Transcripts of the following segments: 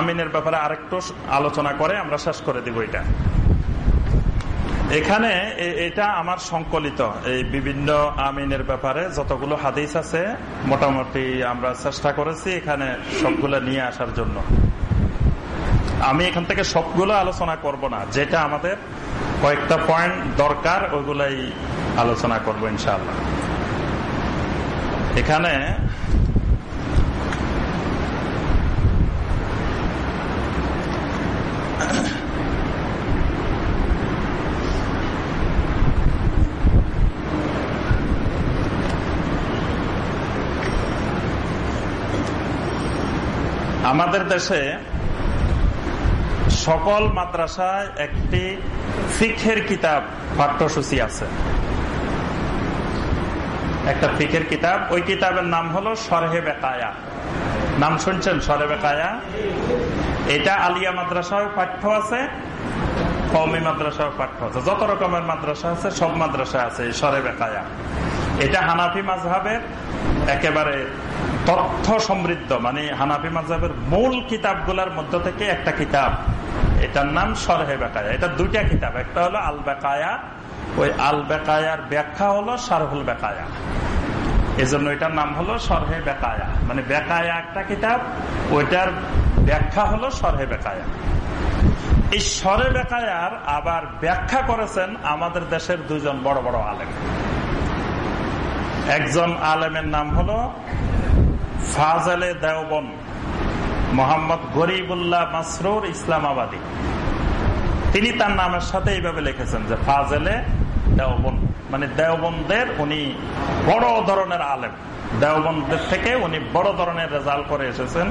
আমিনের ব্যাপারে আরেকটু আলোচনা করে আমরা শেষ করে দিব এটা। এখানে এটা আমার সংকলিত, এই বিভিন্ন আমিনের ব্যাপারে যতগুলো হাদিস আছে, মোটামুটি আমরা চেষ্টা করেছি এখানে সবগুলো নিয়ে আসার জন্য। আমি এখান থেকে সবগুলো আলোচনা করব না, যেটা আমাদের কয়েকটা পয়েন্ট দরকার ওইগুলাই আলোচনা করব ইনশাআল্লাহ। এখানে আমাদের দেশে সকল মাদ্রাসায় একটি ফিখের কিতাব পাঠ্যসূচি আছে। একটা ফিখের কিতাব, ওই কিতাবের নাম হলো সরহে বেকায়া। নাম শুনছেন? সরে বেকায়া? এটা আলিয়া মাদ্রাসায় পাঠ্য আছে কমি মাদ্রাসায় পাঠ্য আছে। যত রকমের মাদ্রাসা আছে, সব মাদ্রাসা আছে সরে বেকায়া। এটা হানাফি মাঝহাবের একেবারে তথ্য সমৃদ্ধ মানে হানাফি মাঝহাবের মূল কিতাবগুলোর মধ্য থেকে একটা কিতাব এটার নাম সরহে বেকায়া। এটা দুইটা কিতাব। একটা হলো আল বেকায়া ওই আল বেকায়ার ব্যাখ্যা হলো সারহুল বেকায়া। এই জন্য এটার নাম হলো সরহে বেকায়া। মানে বেকায়া একটা কিতাব, ওইটার ব্যাখ্যা হলো সরহে বেকায়া। এই সরে বেকায়ার আবার ব্যাখ্যা করেছেন আমাদের দেশের দুজন বড় বড় আলেম। একজন আলেমের নাম হলো ফাজলে দেওবন মোহাম্মদ গরিবুল্লাহ মাসরুর ইসলামাবাদী। তিনি তার নামের সাথে এইভাবে লিখেছেন যে, ফাজেলে দেওবন মানে দেওবন্দের উনি বড় ধরনের আলেম। দেওবন্দের থেকে উনি বড় ধরনের রেজাল্ট করে এসেছেন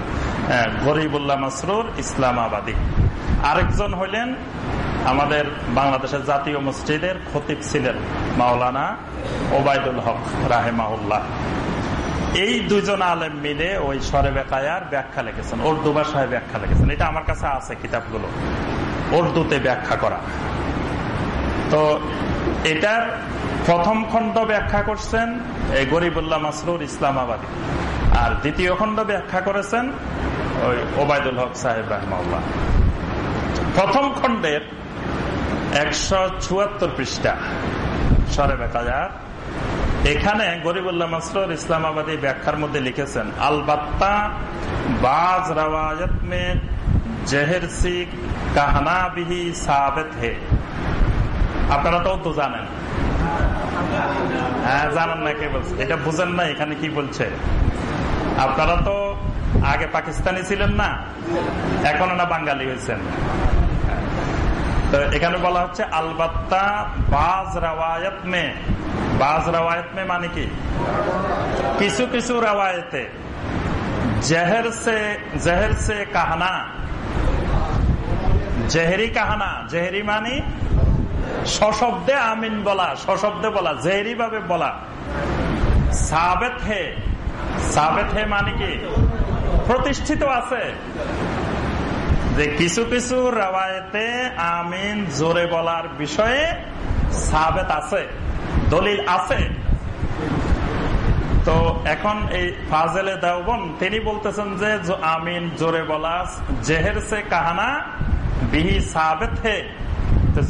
গরিবুল্লাহ মাসরুর ইসলামাবাদী। আরেকজন হইলেন আমাদের বাংলাদেশের জাতীয় মসজিদের খতিব ছিলেন মাওলানা ওবায়দুল হক রাহেমাউল্লাহ এই দুজন আলেম মিলে ওই সরে বেকায়ার ব্যাখ্যা লিখেছেন, উর্দু ভাষায় ব্যাখ্যা লিখেছেন। এটা আমার কাছে আছে কিতাবগুলো। উর্দুতে ব্যাখ্যা করা। তো এটার প্রথম খণ্ড ব্যাখ্যা করছেন এই গরিবুল্লাহ মাসরুর ইসলামাবাদী। আর দ্বিতীয় খণ্ড ব্যাখ্যা করেছেন ওই ওবায়দুল হক সাহেব রহমাউল্লাহ প্রথম খণ্ডের একশো চুয়াত্তর পৃষ্ঠা সরে বেকায়ার এখানে গরিবুল্লাহ মাসরুর ইসলামাবাদী ব্যাখ্যার মধ্যে লিখেছেন, আলবাত্তা বাজ রওয়ায়ত মে জেহের সিখ কাহনা বিহি সাবেত হে। আপনারা তো জানেন। হ্যাঁ জানেন না কে বলছে। এটা বুঝেন না এখানে কি বলছে। আপনারা তো আগে পাকিস্তানি ছিলেন না, এখন না বাঙালি হয়েছেন। এখানে বলা হচ্ছে আলবাত্তা বাজ রাওয়ায়ত মে। বাজ রাওয়ায়ত মে মানে কি? কিছু কিছু রাওয়ায়তে। জেহের সে জেহের সে কাহানা। জেহেরি কাহানা, জেহেরি মানে সশব্দে আমিন বলা, সশব্দে বলা জেহেরি ভাবে বলা। সাবেত হে সাবেত হে মানে কি? প্রতিষ্ঠিত আছে। যে কিছু কিছু রেওয়ায়তে আমিন জোরে বলার বিষয়ে সাবেত আছে, দলিল আছে। তো এখন এই ফাজেলে দেওবন, তিনি বলতেছেন যে আমিন জোরে বলা জেহের সে কাহানা বিহি সাবেত হে।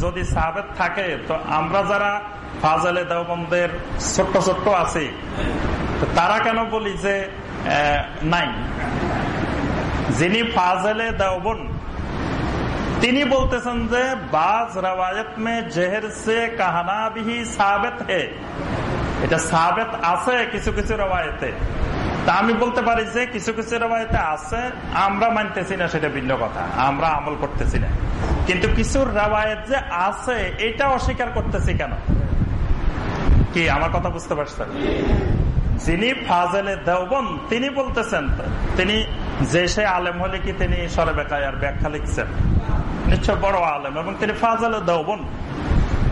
যদি সাবেত থাকে, তো আমরা যারা ফাজেলে দেওবন্দের ছোট্ট ছোট্ট আছি তারা কেন বলি যে নাই? যিনি ফাজেলে দেওবন তিনি বলতেছেন যে, বাজ রওয়ায়ত মে জেহের সে কাহানা বিহি সাবেত হে। এটা সাবেত আছে কিছু কিছু রওয়ায়তে। তা আমি বলতে পারি যে, কিছু কিছু রওয়ায়তে আছে, আমরা মানতেছি না সেটা ভিন্ন কথা, আমরা আমল করতেছি না। কিন্তু কিছু রওয়ায়ত যে আছে, এটা অস্বীকার করতেছি কেন? কি, আমার কথা বুঝতে পারছেন? যিনি ফাজেলে দেওবন তিনি বলতেছেন, তিনি যে সে আলেম হলে কি তিনি সরে বেকায়ার ব্যাখ্যা লিখছেন? নিশ্চয় বড় আলেম এবং তিনি ফাজেলে দেওবন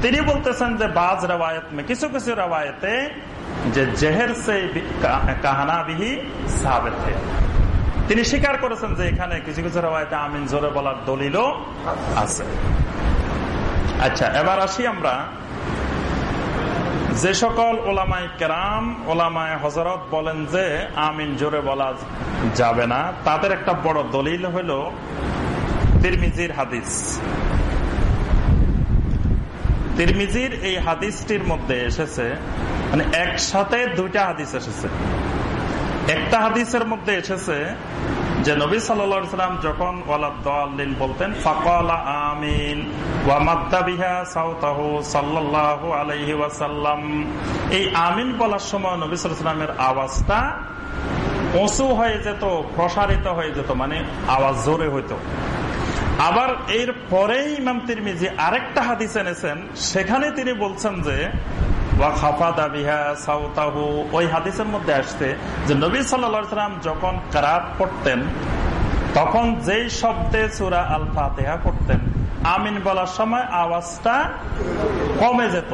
তিনি বলতেছেন যে বাজ রেওয়ায়ত মে, কিছু কিছু রেওয়ায়তে যে জেহের সে কাহানা বিহি সাবেত তিনি স্বীকার করেছেন যে এখানে কিছু কিছু রেওয়ায়তে আমিন জোরে বলার দলিলও আছে। আচ্ছা এবার আসি আমরা যে সকল ওলামাই কেরাম, ওলামায় হজরত বলেন যে আমিন জোরে বলা যাবে না। তাদের একটা বড় দলিল হলো তিরমিজির হাদিস। তিরমিজির এই হাদিসটির মধ্যে এসেছে মানে একসাথে দুইটা হাদিস এসেছে। একটা হাদিসের মধ্যে এসেছে যে নবী সাল্লাম যখন বলতেন আমিন এই আমিন বলার সময় নবী সাল্লামের আওয়াজটা উঁচু হয়ে যেত, প্রসারিত হয়ে যেত মানে আওয়াজ জোরে হইতো। আবার এর পরেই ইমাম তিরমিজি আরেকটা হাদিস এনেছেন, সেখানে তিনি বলছেন যে ওই হাদিসের মধ্যে যে, নবী যখন কারাত পড়তেন, তখন যেই শব্দে পড়তেন, আমিন বলার সময় আওয়াজটা কমে যেত।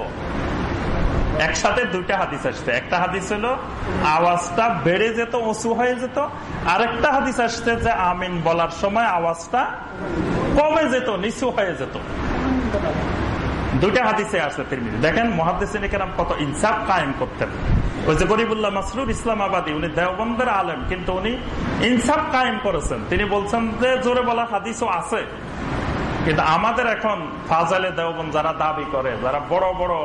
একসাথে দুইটা হাদিস আসছে। একটা হাদিস হলো, আওয়াজটা বেড়ে যেত, উঁচু হয়ে যেত। আরেকটা হাদিস আসছে যে, আমিন বলার সময় আওয়াজটা কমে যেত নিচু হয়ে যেত। দুটা হাদিসে আছে তিরমিজি। দেখেন মহাদিসিন কত ইনসাফ কায়েম করতেন। ওই যে গরিবুল্লাহ মাসরুর ইসলামাবাদী, উনি দেওবন্দের আলেম, কিন্তু উনি ইনসাফ কায়েম করেছেন। তিনি বলছেন যে, জোরে বলা হাদিসও আছে। কিন্তু আমাদের এখন ফাজালে দেওবন যারা দাবি করে, যারা বড় বড়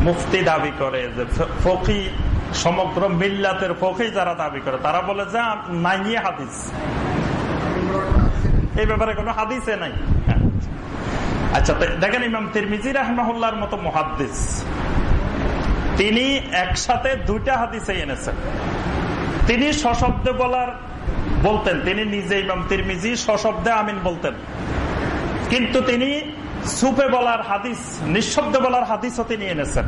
মুফতি দাবি করে, যে ফকি, সমগ্র মিল্লাতের ফকি যারা দাবি করে, তারা বলে যে নাই হাদিস। এই ব্যাপারে কোনো হাদিসে নাই। আচ্ছা দেখেন ইমাম তিরমিজি রহমাহুল্লার মতো মহাদ্দিস। তিনি একসাথে দুইটা হাদিসে এনেছেন। তিনি সশব্দে বলার বলতেন, তিনি নিজে ইমাম তিরমিজি সশব্দে আমিন বলতেন। কিন্তু তিনি সুপে বলার হাদিস, নিঃশব্দে বলার হাদিসও তিনি এনেছেন।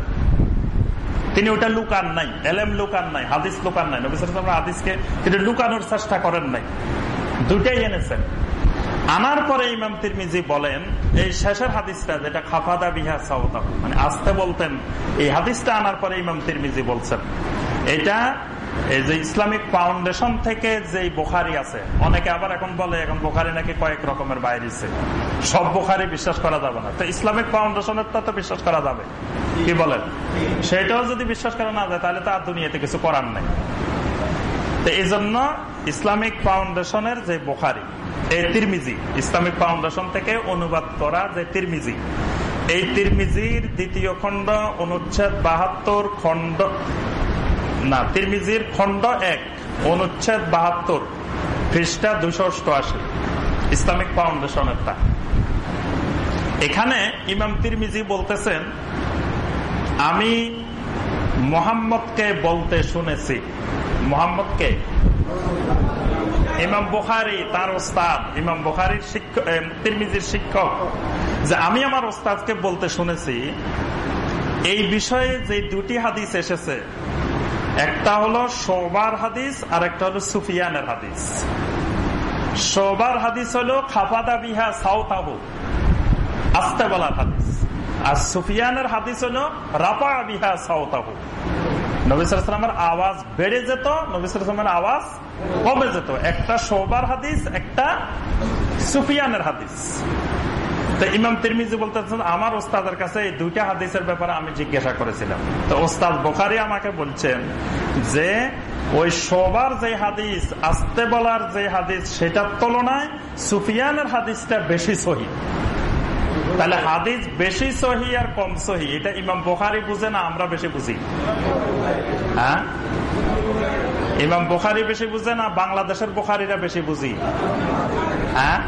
তিনি ওটা লুকান নাই, এলেম লুকান নাই, হাদিস লুকান নাই। নবী হাদিসকে তিনি লুকানোর চেষ্টা করেন নাই। দুটাই এনেছেন। আনার পরে ইমাম তিরমিজি বলেন, এই শেষের হাদিসটা যেটা খাফাদা বিহা সাউদা মানে আসতে বলতেন, এই হাদিসটা আনার পরে ইমাম তিরমিজি বলছেন। এটা, এই যে ইসলামিক ফাউন্ডেশন থেকে যে বোখারি আছে, অনেকে আবার এখন বলে, এখন বোখারি নাকি কয়েক রকমের বাইরেছে। সব বোখারি বিশ্বাস করা যাবে না। তো ইসলামিক ফাউন্ডেশনের তো বিশ্বাস করা যাবে। কি বলেন? সেটাও যদি বিশ্বাস করা না যায়, তাহলে তো আর দুনিয়াতে কিছু করার নেই। তো এই জন্য ইসলামিক ফাউন্ডেশনের যে বোখারি এই তিরমিজি, ইসলামিক ফাউন্ডেশন থেকে অনুবাদ করা যে তিরমিজি, এই তিরমিজির দ্বিতীয় খণ্ড অনুচ্ছেদ বাহাত্তর খণ্ড, না, তিরমিজির খণ্ড এক, অনুচ্ছেদ বাহাত্তর খ্রিস্টা দুশো অষ্টআশি, ইসলামিক ফাউন্ডেশনেরটা। এখানে ইমাম তিরমিজি বলতেছেন, আমি মোহাম্মদকে বলতে শুনেছি। মোহাম্মদকে? ইমাম বুখারি তার ওস্তাদ, ইমাম বুখারির শিক্ষক তিরমিজির শিক্ষক। যে আমি আমার ওস্তাদকে বলতে শুনেছি, এই বিষয়ে যে দুটি হাদিস এসেছে, একটা হলো সোবার হাদিস আর একটা হলো সুফিয়ানের হাদিস। সোবার হাদিস হলো খাফাদা বিহা সাউতাহু আস্তে বলার হাদিস। আর সুফিয়ানের হাদিস হলো রাপা বিহা সাউতাহু। নবিসামের আওয়াজ বেড়ে যেত নবিসামের আওয়াজ কমে যেত। একটা সোবার হাদিস, একটা সুফিয়ানের হাদিস। ইমাম তিরমিজি বলতেছেন, আমার ওস্তাদের কাছে এই দুইটা হাদিসের ব্যাপারে আমি জিজ্ঞাসা করেছিলাম। তো ওস্তাদ বোখারি আমাকে বলছেন যে, ওই সবার যে হাদিস, আসতে বলার যে হাদিস, সেটার তুলনায় সুফিয়ানের হাদিসটা বেশি সহি। তাহলে হাদিস বেশি সহি আর কম সহি? এটা ইমাম বোখারি বুঝে না, আমরা বেশি বুঝি। হ্যাঁ? ইমাম বোখারি বেশি বুঝে না, বাংলাদেশের বোখারিরা বেশি বুঝি। হ্যাঁ?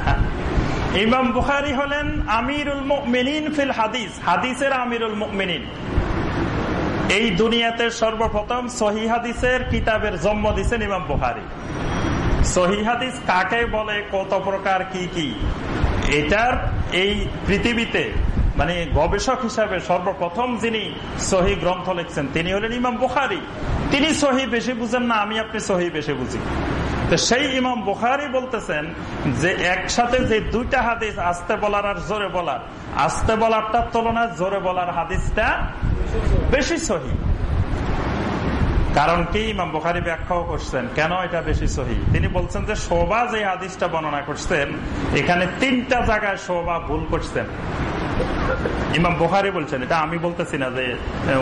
ইমাম বুখারি হলেন আমিরুল মিনিন ফিল হাদিস। হাদিসের আমিরুল মিনিন এই দুনিয়াতে সর্বপ্রথম সহি হাদিসের কিতাবের জন্ম দিচ্ছেন ইমাম বুখারি। সহি হাদিস কাকে বলে, কত প্রকার, কি কি? এটার এই পৃথিবীতে মানে গবেষক হিসাবে সর্বপ্রথম যিনি সহি গ্রন্থ লিখছেন, তিনি হলেন ইমাম বুখারি। তিনি সহি বেশি বুঝেন না, আমি আপনি সহি বেশি বুঝি। তো সেই ইমাম বুখারি বলতেছেন যে একসাথে যে দুইটা হাদিস আসতে বলার আর জোরে বলার, আসতে বলারটার তুলনায় জোরে বলার হাদিসটা বেশি সহি। কারণ কি? ইমাম বুখারি ব্যাখ্যাও করছেন, কেন এটা বেশি সহি? তিনি বলছেন যে, শোভা যে হাদিসটা বর্ণনা করছেন, এখানে তিনটা জায়গায় শোভা ভুল করছেন। ইমাম বোখারি বলছেন, এটা আমি বলতেছি না যে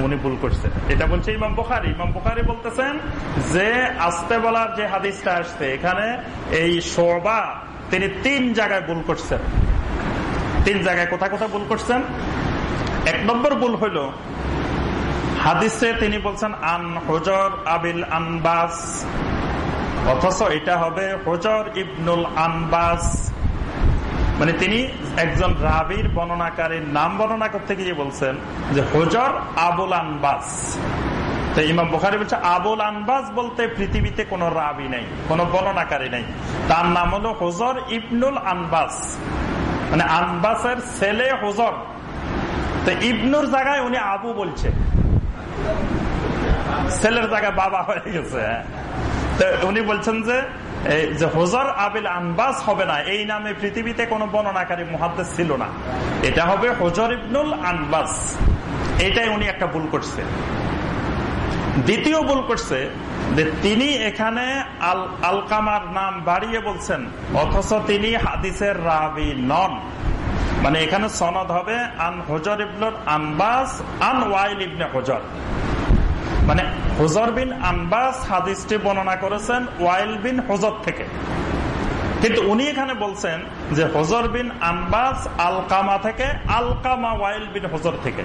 উনি ভুল করছেন। এটা বলছে ইমাম বোখারি। ইমাম বোখারি বলতেছেন যে, আসতে বলার যে হাদিসটা আসছে, এখানে এই শোবা তিনি তিন জায়গায় ভুল করছেন। তিন জায়গায় কোথায় কোথায় ভুল করছেন? এক নম্বর ভুল হইল হাদিসে তিনি বলছেন, আন হজর আবিল আনবাস। অথচ এটা হবে হজর ইবনুল আনবাস। মানে তিনি একজন রাবির বর্ণনাকারীর নাম বর্ণনা করতে গিয়ে বলছেন যে, হজর আবুল আনবাস। তো ইমাম বুখারি বলছে, আবুল আনবাস বলতে পৃথিবীতে কোনো রাবি নেই, কোনো বর্ণনাকারী নেই। তার নাম হলো হজর ইবনুল আনবাস। মানে আনবাসের ছেলে হজর। তো ইবনুর জায়গায় উনি আবু বলছে। ছেলের জায়গায় বাবা হয়ে গেছে। উনি বলছেন যে হজর আবিল আনবাস হবে না, এই নামে পৃথিবীতে বর্ণনাকারী ছিল না। এটা হবে হজর ইবনুল আনবাস। এটাই উনি একটা ভুল করছে। দ্বিতীয় ভুল করছে যে তিনি এখানে আল, আলকামার নাম বাড়িয়ে বলছেন, অথচ তিনি হাদিসের রাবি নন। মানে এখানে সনদ হবে আন হজর ইবনুল আনবাস, আন ওয়াইল ইবনে হজর। মানে হুজর বিন আনবাস হাদিসটি বর্ণনা করেছেন ওয়াইল বিন হজর থেকে। কিন্তু উনি এখানে বলছেন যে হজর বিন আনবাস আলকামা থেকে, আলকামা ওয়াইল বিন হজর থেকে।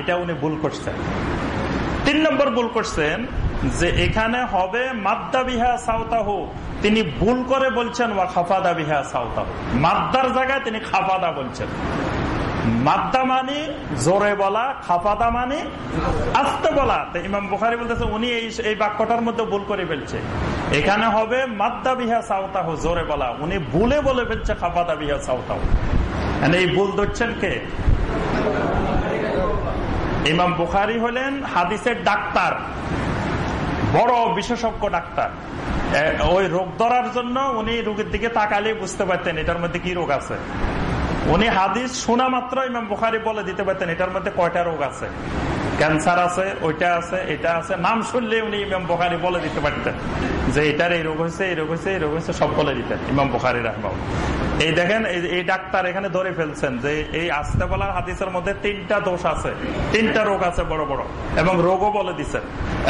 এটা উনি ভুল করছেন। তিন নম্বর ভুল করছেন যে এখানে হবে তিনি ভুল করে বলছেন, ওয়া খাফাদা বিহা সাউতাহু। মাদ্দার জায়গায় তিনি খাফাদা বলছেন। মাদ্দা মানি, জোরে বলা মানি, আস্তে বলা। ইমাম বুখারি বলতেছে, উনি এই বাক্যটার মধ্যে ভুল করে ফেলছে। এখানে হবে, মাদ্দা বিহা সাউতাহ, জোরে বলা। উনি বলে ফেলছে বিহা সাউতাহ। মানে এই ভুল ধরছেন কে? ইমাম বুখারি হলেন হাদিসের ডাক্তার। বড় বিশেষজ্ঞ ডাক্তার। ওই রোগ ধরার জন্য উনি রোগের দিকে তাকালে বুঝতে পারতেন এটার মধ্যে কি রোগ আছে। উনি হাদিস শোনা মাত্র ইমাম বুখারি বলে দিতে পারতেন, এটার মধ্যে কয়টা রোগ আছে? ক্যান্সার আছে, ওইটা আছে, এটা আছে, নাম শুনলে উনি ইমাম বুখারি বলে দিতে পারতেন যে এটার এই রোগ হয়েছে, এই রোগ হয়েছে, এই রোগ হয়েছে, সব বলে দিতেন ইমাম বুখারি রাহমাল এই দেখেন, এই ডাক্তার এখানে ধরে ফেলছেন যে এই আসতে বলার হাদিসের মধ্যে তিনটা দোষ আছে, তিনটা রোগ আছে বড় বড়, এবং রোগও বলে দিচ্ছেন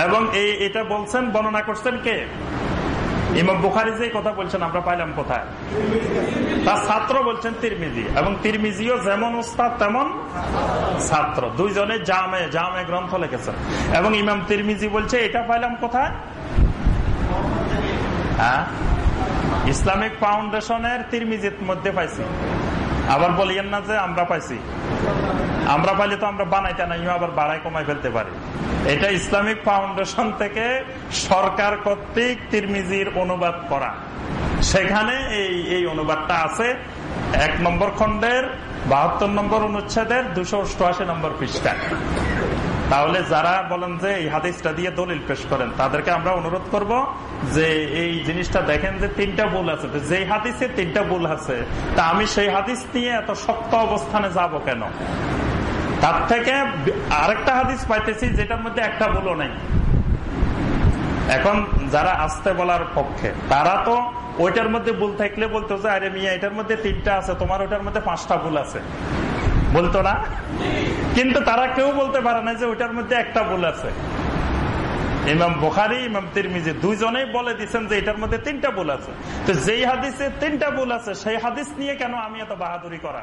এবং এই, এটা বলছেন, বর্ণনা করছেন কে? ইমাম বুখারি যে কথা বলছেন, আমরা পাইলাম কোথায়? তার ছাত্র বলছেন তিরমিজি, এবং তিরমিজিও যেমন উস্তাদ তেমন ছাত্র। দুইজনে জামে জামে গ্রন্থ লিখেছেন। এবং ইমাম তিরমিজি বলছে, এটা পাইলাম কোথায়? হ্যাঁ? ইসলামিক ফাউন্ডেশনের তিরমিজির মধ্যে পাইছি। আবার বলিয়েন না যে আমরা পাইছি। আমরা পাইলে তো আমরা বানাইতে নাই আবার বাড়াই কমাই ফেলতে পারি। এটা ইসলামিক ফাউন্ডেশন থেকে সরকার কর্তৃক তিরমিজির অনুবাদ করা। সেখানে এই এই অনুবাদটা আছে। এক নম্বর খণ্ডের, বাহাত্তর নম্বর অনুচ্ছেদের, দুশো অষ্টআশি নম্বর পৃষ্ঠা। তাহলে যারা বলেন যে এই হাদিসটা দিয়ে দলিল পেশ করেন, তাদেরকে আমরা অনুরোধ করব যে এই জিনিসটা দেখেন যে তিনটা ভুল আছে। যেই হাদিসে তিনটা ভুল আছে, তা আমি সেই হাদিস নিয়ে এত শক্ত অবস্থানে যাব কেন? তার থেকে আরেকটা হাদিস পাইতেছি, যেটার মধ্যে একটা ভুলও নেই। এখন যারা আসতে বলার পক্ষে, তারা তো ওইটার মধ্যে ভুল থাকলে বলতো যে, আরে মিয়া, এটার মধ্যে তিনটা আছে, তোমার ওইটার মধ্যে পাঁচটা ভুল আছে। বলতো না? কিন্তু তারা কেউ বলতে পারে না যে, ওইটার মধ্যে একটা ভুল আছে। ইমাম বোখারি, ইমাম তিরমিজি দুইজনেই বলে দিচ্ছেন যে, এটার মধ্যে তিনটা ভুল আছে। তো যেই হাদিসে তিনটা ভুল আছে, সেই হাদিস নিয়ে কেন আমি এত বাহাদুরি করা?